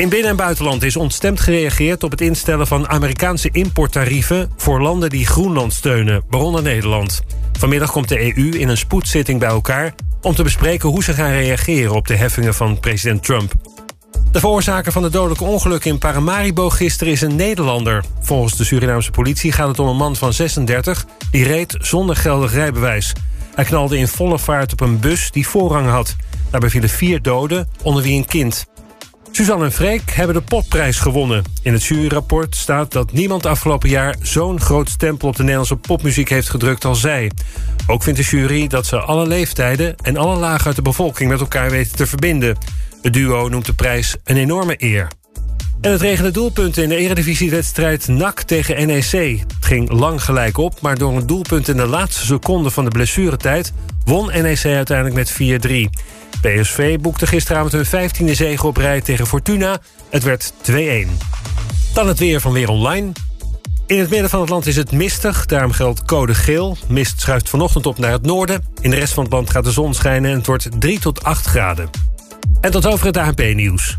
In binnen- en buitenland is ontstemd gereageerd op het instellen van Amerikaanse importtarieven voor landen die Groenland steunen, waaronder Nederland. Vanmiddag komt de EU in een spoedzitting bij elkaar om te bespreken hoe ze gaan reageren op de heffingen van president Trump. De veroorzaker van het dodelijke ongeluk in Paramaribo gisteren is een Nederlander. Volgens de Surinaamse politie gaat het om een man van 36 die reed zonder geldig rijbewijs. Hij knalde in volle vaart op een bus die voorrang had. Daarbij vielen vier doden, onder wie een kind. Suzanne en Freek hebben de popprijs gewonnen. In het juryrapport staat dat niemand afgelopen jaar... zo'n groot stempel op de Nederlandse popmuziek heeft gedrukt als zij. Ook vindt de jury dat ze alle leeftijden... en alle lagen uit de bevolking met elkaar weten te verbinden. Het duo noemt de prijs een enorme eer. En het regende doelpunten in de eredivisiewedstrijd NAC tegen NEC. Het ging lang gelijk op, maar door een doelpunt in de laatste seconde van de blessuretijd... won NEC uiteindelijk met 4-3. PSV boekte gisteravond hun 15e zege op rij tegen Fortuna. Het werd 2-1. Dan het weer van Weer Online. In het midden van het land is het mistig, daarom geldt code geel. Mist schuift vanochtend op naar het noorden. In de rest van het land gaat de zon schijnen en het wordt 3 tot 8 graden. En tot over het ANP-nieuws.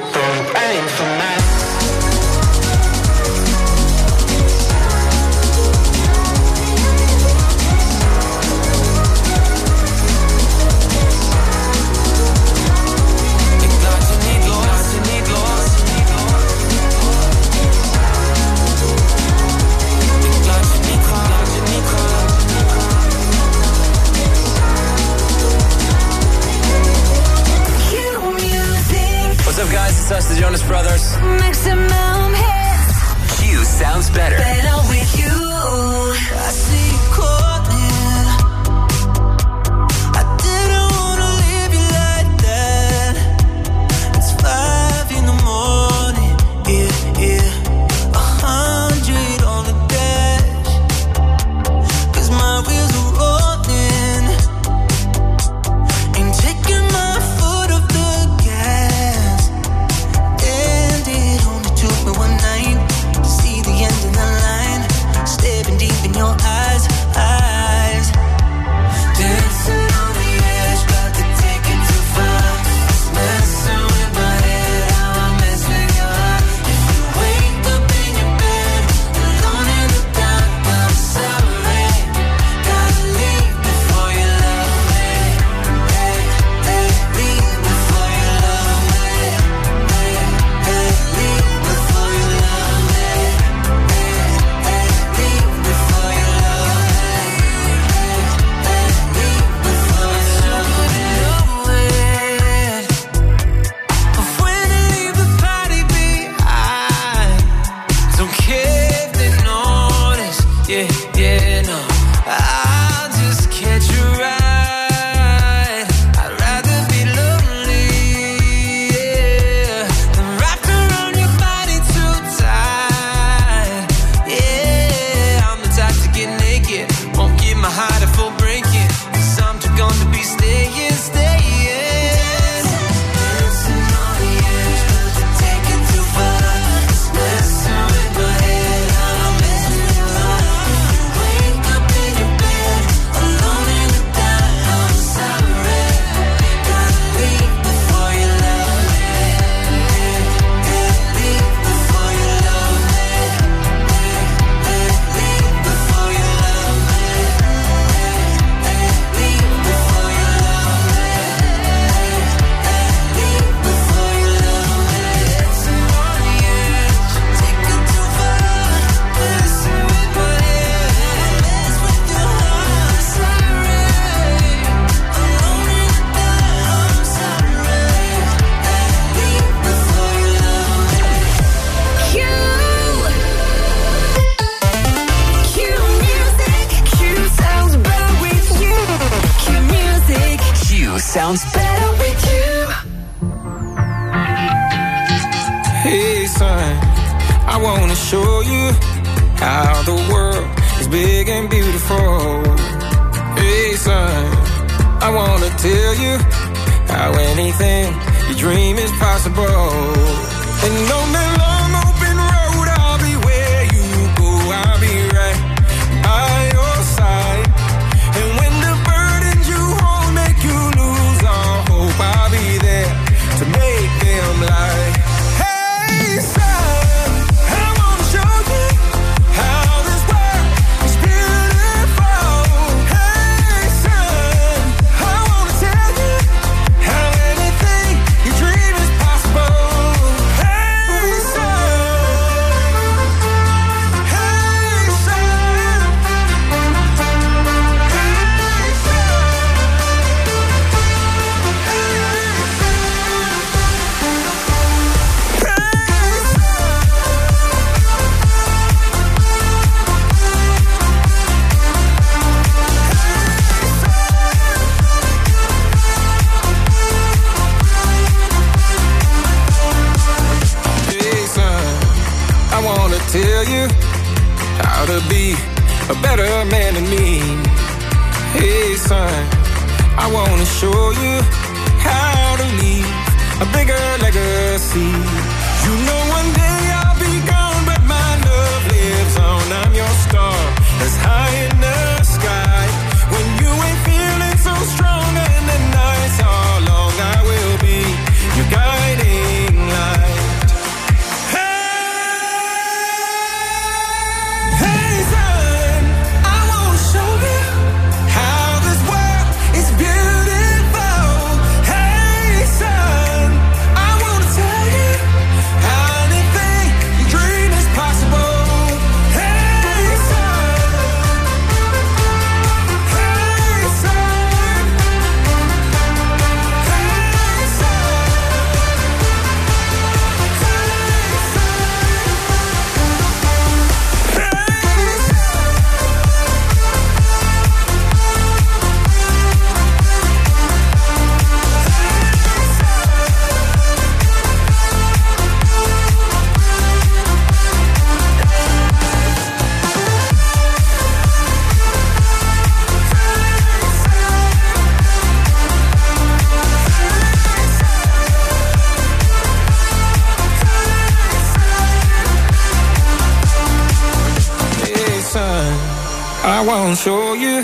gonna show you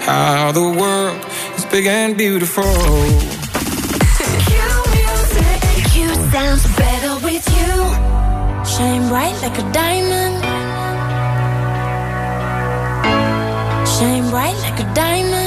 how the world is big and beautiful. Q music, Q sounds better with you. Shine bright like a diamond. Shine bright like a diamond.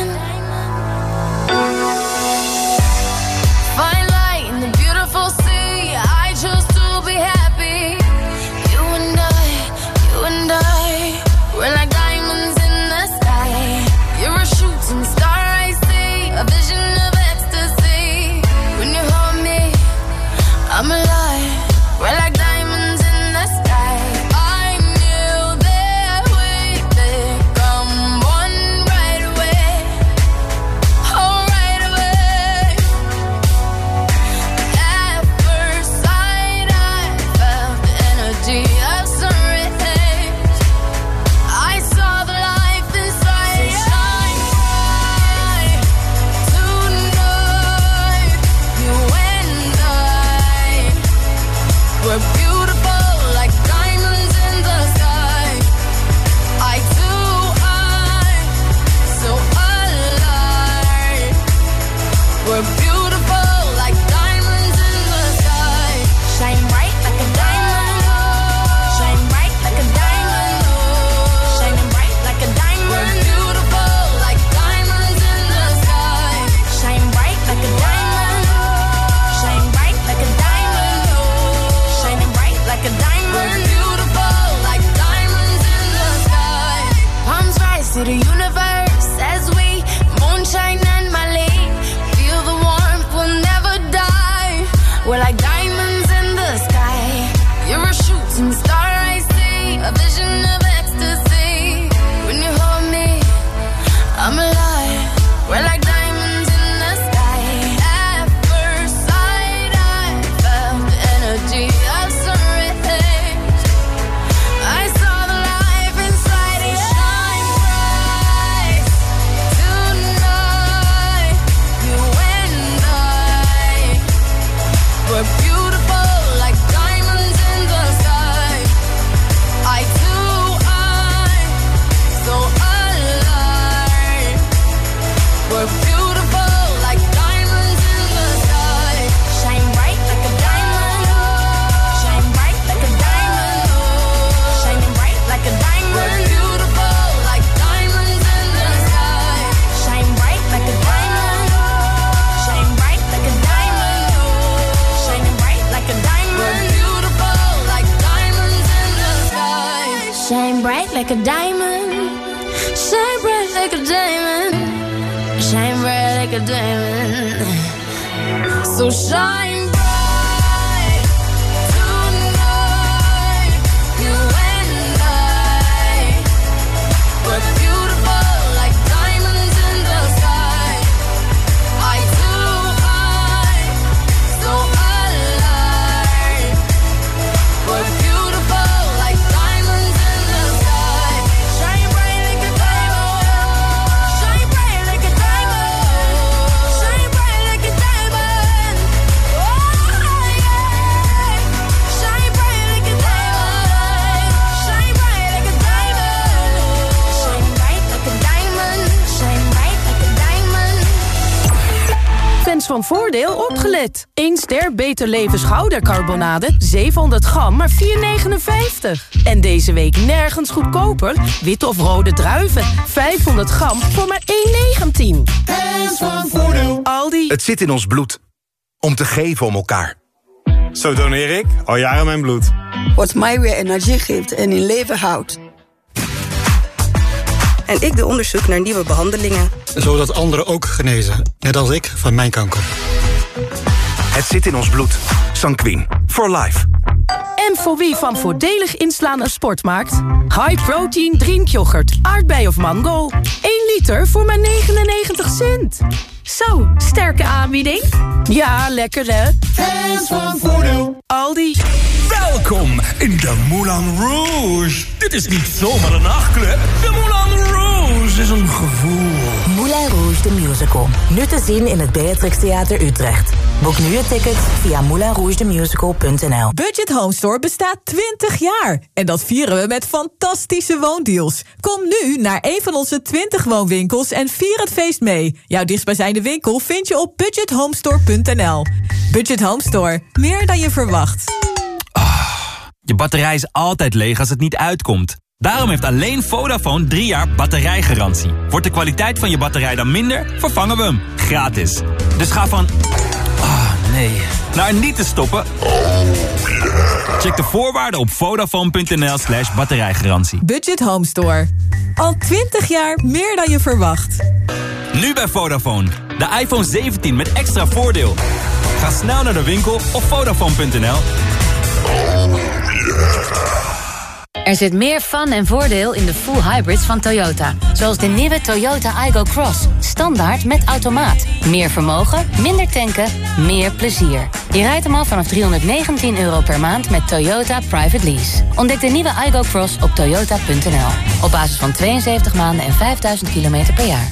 Ster Beter Leven schoudercarbonade, 700 gram, maar 4,59. En deze week nergens goedkoper. Witte of rode druiven, 500 gram voor maar 1,19. Hands van. Aldi. Het zit in ons bloed. Om te geven om elkaar. Zo doneer ik al jaren mijn bloed. Wat mij weer energie geeft en in leven houdt. En ik doe onderzoek naar nieuwe behandelingen. Zodat anderen ook genezen, net als ik van mijn kanker. Het zit in ons bloed. Sanquin. For life. En voor wie van voordelig inslaan een sport maakt? High protein drinkyoghurt, aardbei of mango. 1 liter voor maar 99 cent. Zo, sterke aanbieding. Ja, lekker hè? Hands van Voordeel. Aldi. Welkom in de Moulin Rouge. Dit is niet zomaar een nachtclub. De Moulin Rouge is een gevoel. Moulin Rouge de Musical. Nu te zien in het Beatrix Theater Utrecht. Boek nu je ticket via moulinrougethemusical.nl Budget Home Store bestaat 20 jaar. En dat vieren we met fantastische woondeals. Kom nu naar een van onze 20 woonwinkels en vier het feest mee. Jouw dichtstbijzijnde winkel vind je op budgethomestore.nl. Budget Home Store. Meer dan je verwacht. Je batterij is altijd leeg als het niet uitkomt. Daarom heeft alleen Vodafone 3 jaar batterijgarantie. Wordt de kwaliteit van je batterij dan minder, vervangen we hem. Gratis. Dus ga van... Ah, nee. Naar niet te stoppen... Check de voorwaarden op vodafone.nl slash batterijgarantie. Budget Home Store. Al 20 jaar meer dan je verwacht. Nu bij Vodafone. De iPhone 17 met extra voordeel. Ga snel naar de winkel op vodafone.nl. Er zit meer fun en voordeel in de full hybrids van Toyota. Zoals de nieuwe Toyota Igo Cross. Standaard met automaat. Meer vermogen, minder tanken, meer plezier. Je rijdt hem al vanaf 319 euro per maand met Toyota Private Lease. Ontdek de nieuwe Igo Cross op toyota.nl. Op basis van 72 maanden en 5000 kilometer per jaar.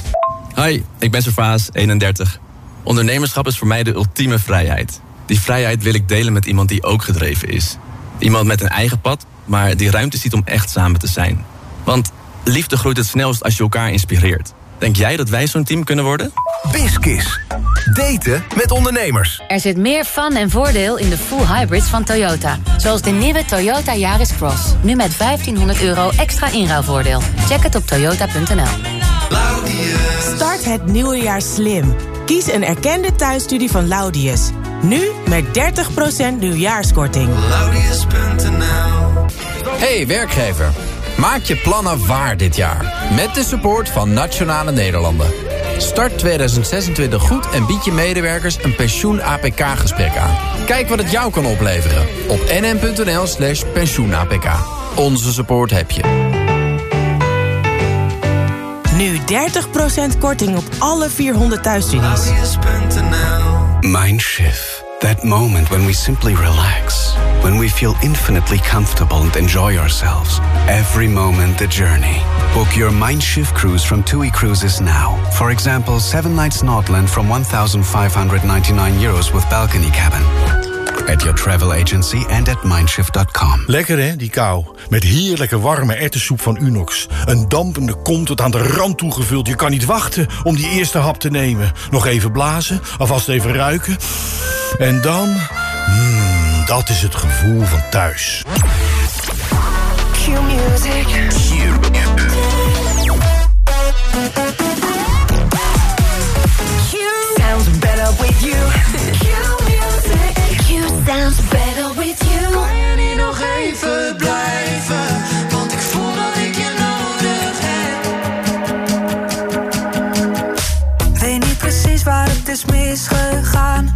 Hoi, ik ben Servaas, 31. Ondernemerschap is voor mij de ultieme vrijheid. Die vrijheid wil ik delen met iemand die ook gedreven is. Iemand met een eigen pad, maar die ruimte ziet om echt samen te zijn. Want liefde groeit het snelst als je elkaar inspireert. Denk jij dat wij zo'n team kunnen worden? Biskis. Daten met ondernemers. Er zit meer fun en voordeel in de full hybrids van Toyota. Zoals de nieuwe Toyota Yaris Cross. Nu met 1500 euro extra inruilvoordeel. Check het op toyota.nl. Start het nieuwe jaar slim. Kies een erkende thuisstudie van Laudius. Nu met 30% nieuwjaarskorting. Hey werkgever, maak je plannen waar dit jaar. Met de support van Nationale Nederlanden. Start 2026 goed en bied je medewerkers een pensioen-APK-gesprek aan. Kijk wat het jou kan opleveren op nm.nl slash pensioen-APK. Onze support heb je. Nu 30% korting op alle 400 thuisstudies. Mindshift. That moment when we simply relax. When we feel infinitely comfortable and enjoy ourselves. Every moment the journey. Book your Mindshift cruise from TUI Cruises now. For example, 7 nights Nordland from 1,599 euros with balcony cabin. At your travel agency and at mindshift.com. Lekker hè, die kou. Met heerlijke warme ertessoep van Unox. Een dampende kom tot aan de rand toegevuld. Je kan niet wachten om die eerste hap te nemen. Nog even blazen, alvast even ruiken. En dan... Mmm, dat is het gevoel van thuis. Q-music. Q sounds better with you. Q-music. Q sounds better with you. Kan je niet nog even blijven? Want ik voel dat ik je nodig heb. Weet niet precies waar het is misgegaan.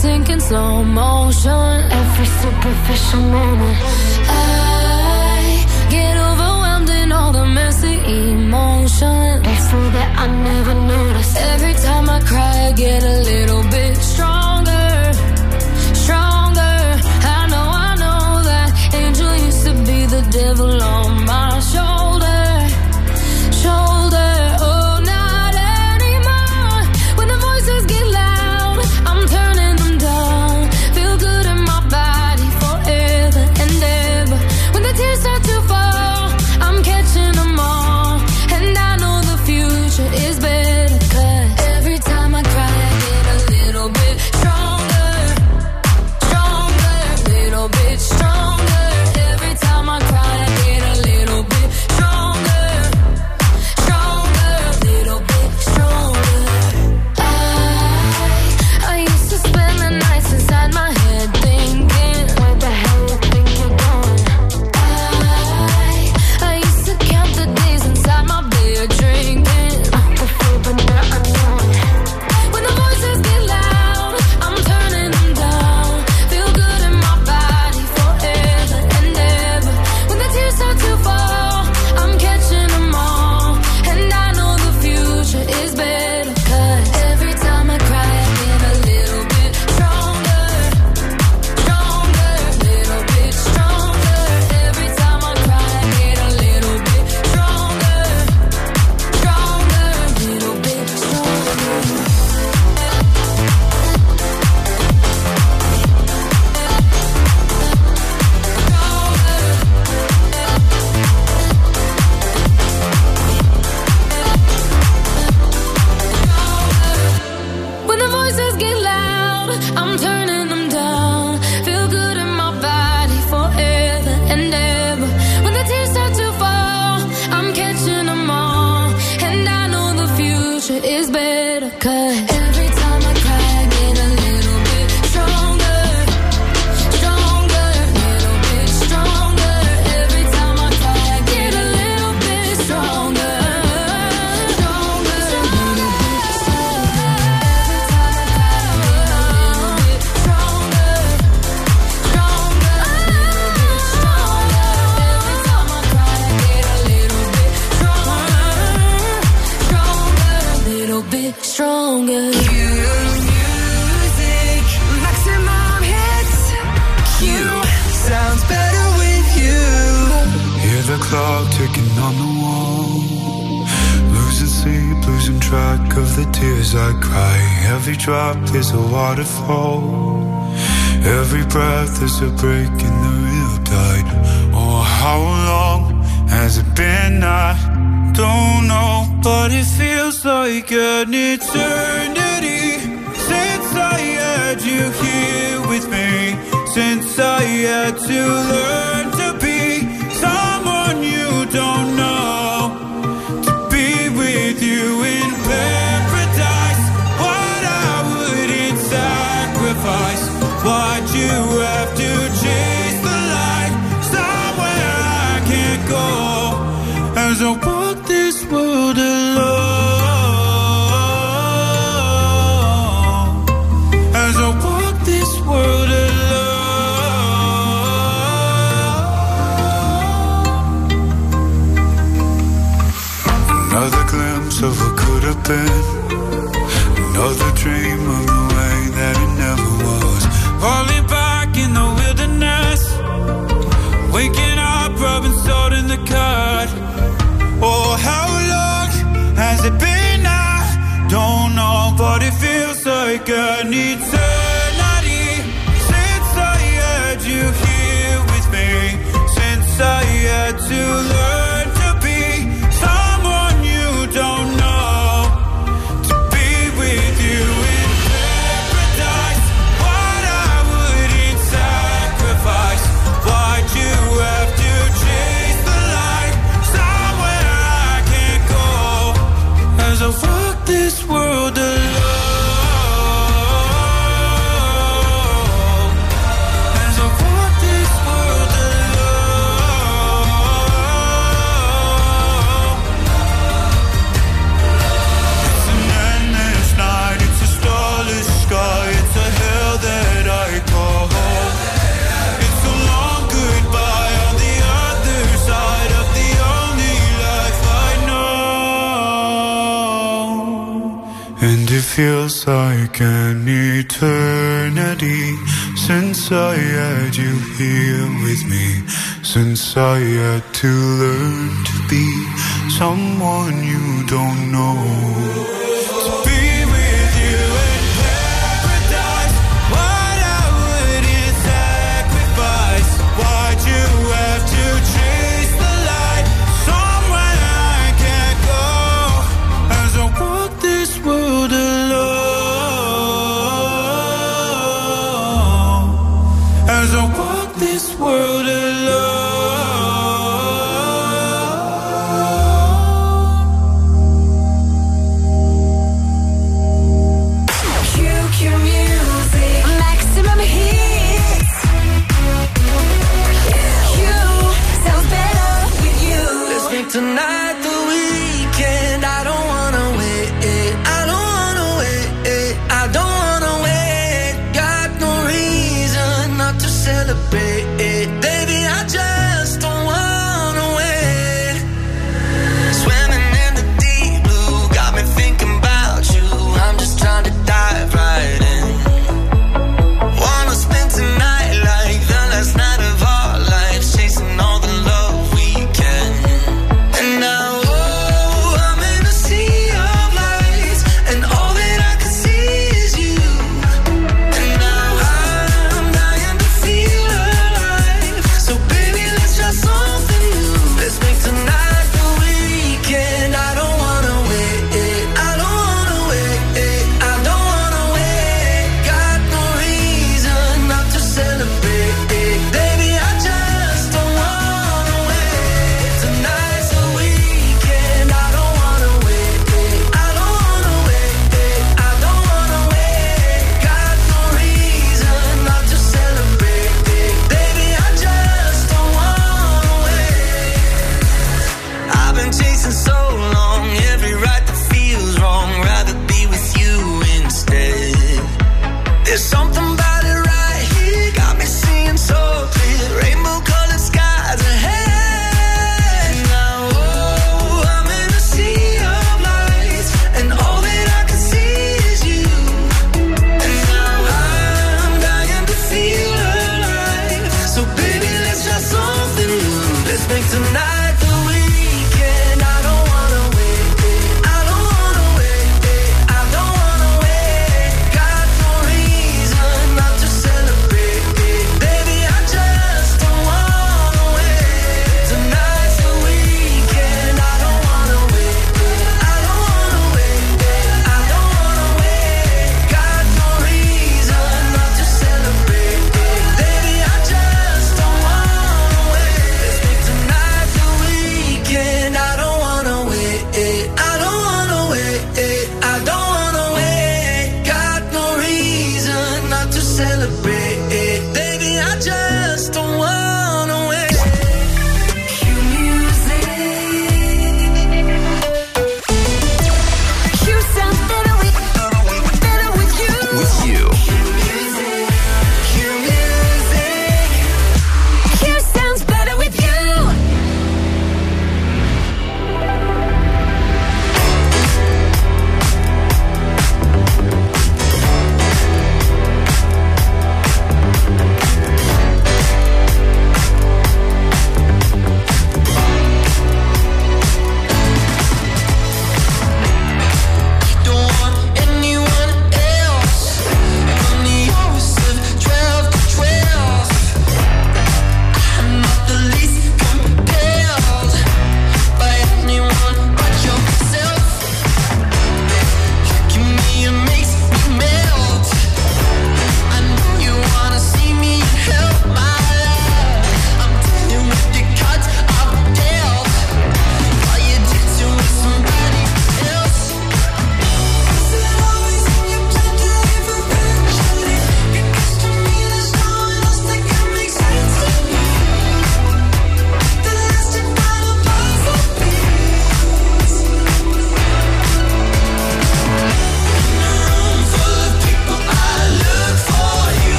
sink in slow motion every superficial moment. I get overwhelmed in all the messy emotion. It's so that I never noticed. Every time I cry, I get a little bit stronger.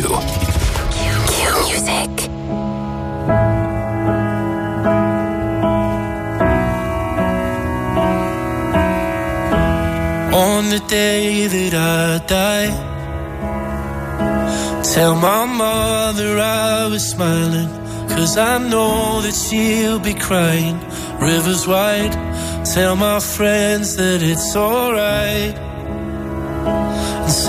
You. Music. On the day that I die, tell my mother I was smiling. Cause I know that she'll be crying. Rivers wide, tell my friends that it's alright.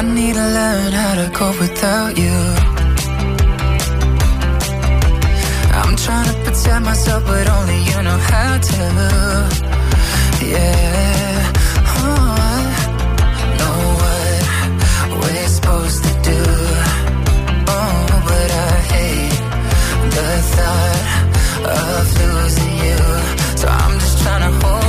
I need to learn how to cope without you. I'm trying to protect myself, but only you know how to. Yeah. Oh, I know what we're supposed to do. Oh, but I hate the thought of losing you. So I'm just trying to hold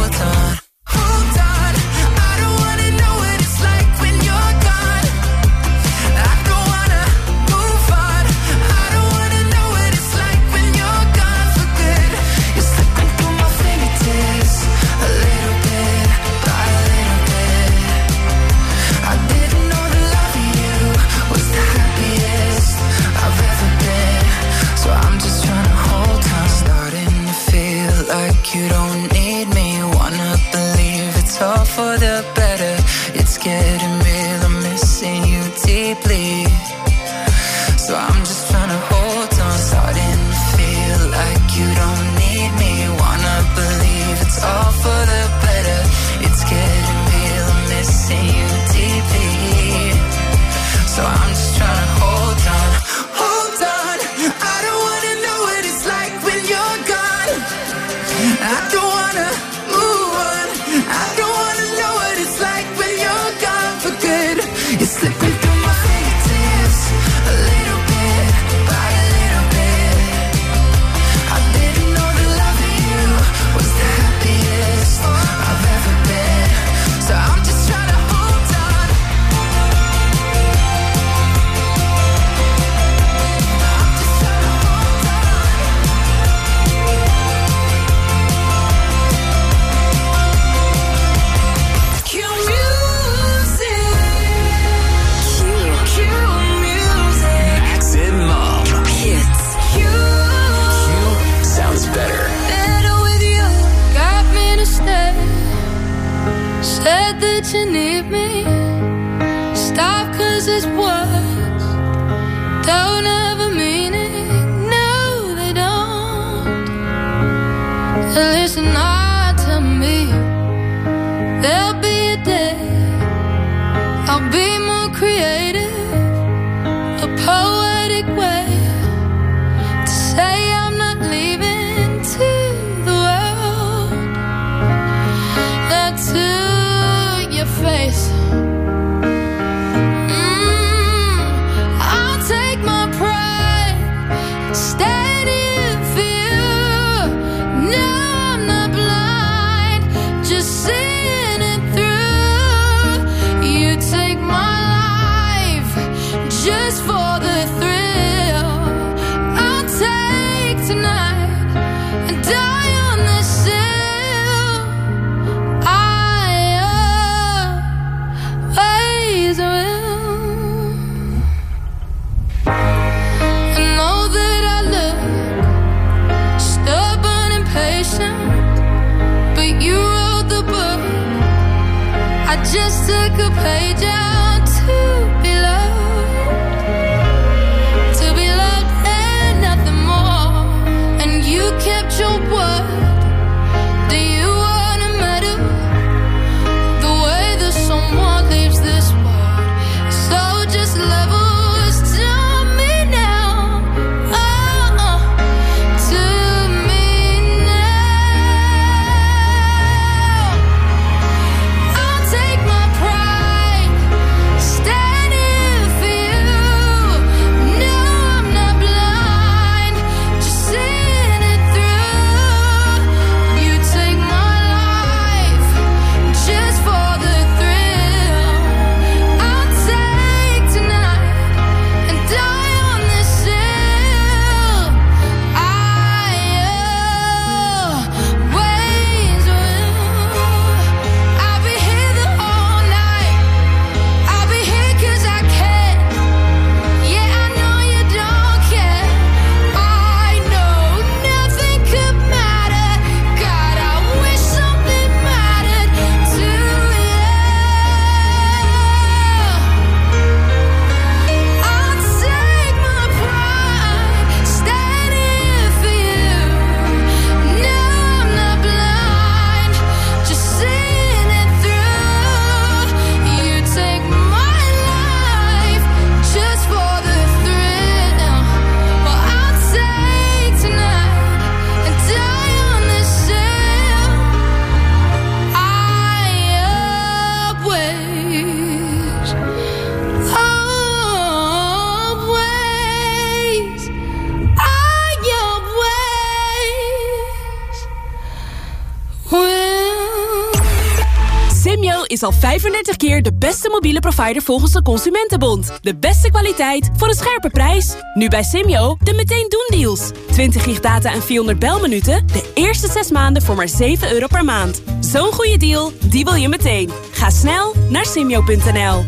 is al 35 keer de beste mobiele provider volgens de Consumentenbond. De beste kwaliteit voor een scherpe prijs. Nu bij Simyo de meteen doen deals. 20 gig data en 400 belminuten. De eerste 6 maanden voor maar 7 euro per maand. Zo'n goede deal, die wil je meteen. Ga snel naar simyo.nl.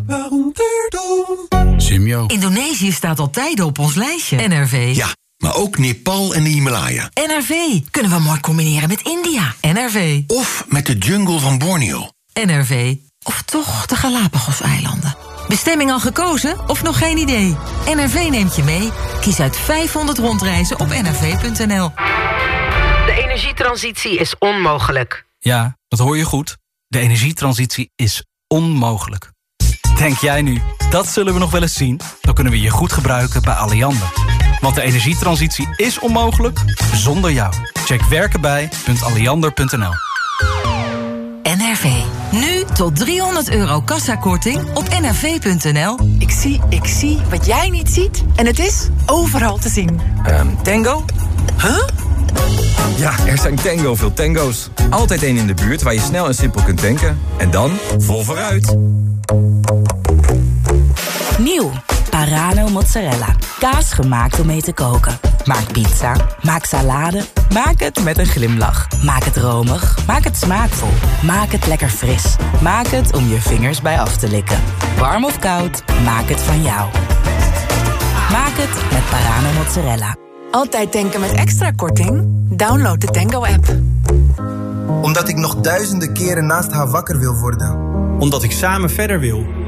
Simio. Indonesië staat al tijden op ons lijstje. NRV. Ja, maar ook Nepal en de Himalaya. NRV. Kunnen we mooi combineren met India. NRV. Of met de jungle van Borneo. NRV. Of toch de Galapagos-eilanden. Bestemming al gekozen of nog geen idee? NRV neemt je mee. Kies uit 500 rondreizen op nrv.nl. De energietransitie is onmogelijk. Ja, dat hoor je goed. De energietransitie is onmogelijk. Denk jij nu, dat zullen we nog wel eens zien? Dan kunnen we je goed gebruiken bij Alliander. Want de energietransitie is onmogelijk zonder jou. Check werkenbij.alliander.nl NRV. Nu tot 300 euro kassakorting op nrv.nl. Ik zie, ik zie wat jij niet ziet. En het is overal te zien. Ehm, tango? Huh? Ja, er zijn tango veel tango's. Altijd één in de buurt waar je snel en simpel kunt tanken. En dan vol vooruit. Nieuw. Parano mozzarella. Kaas gemaakt om mee te koken. Maak pizza. Maak salade. Maak het met een glimlach. Maak het romig. Maak het smaakvol. Maak het lekker fris. Maak het om je vingers bij af te likken. Warm of koud, maak het van jou. Maak het met Parano mozzarella. Altijd denken met extra korting? Download de Tango-app. Omdat ik nog duizenden keren naast haar wakker wil worden. Omdat ik samen verder wil.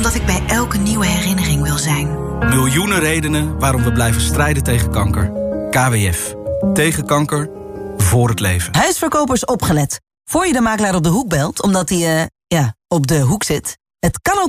Omdat ik bij elke nieuwe herinnering wil zijn. Miljoenen redenen waarom we blijven strijden tegen kanker. KWF. Tegen kanker. Voor het leven. Huisverkopers opgelet. Voor je de makelaar op de hoek belt, omdat hij, eh, ja, op de hoek zit. Het kan ook